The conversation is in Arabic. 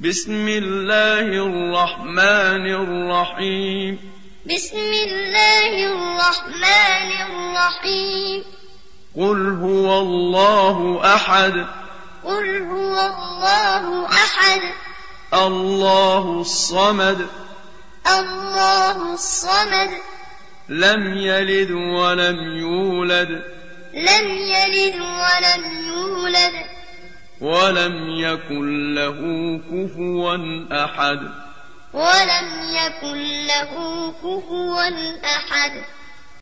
بسم الله الرحمن الرحيم بسم الله الرحمن الرحيم قل هو الله أحد قل هو الله أحد الله الصمد الله الصمد لم يلد ولم يولد لم يلد ولم ولم يكن له كفوا أحد. ولم يكن له كفوا أحد.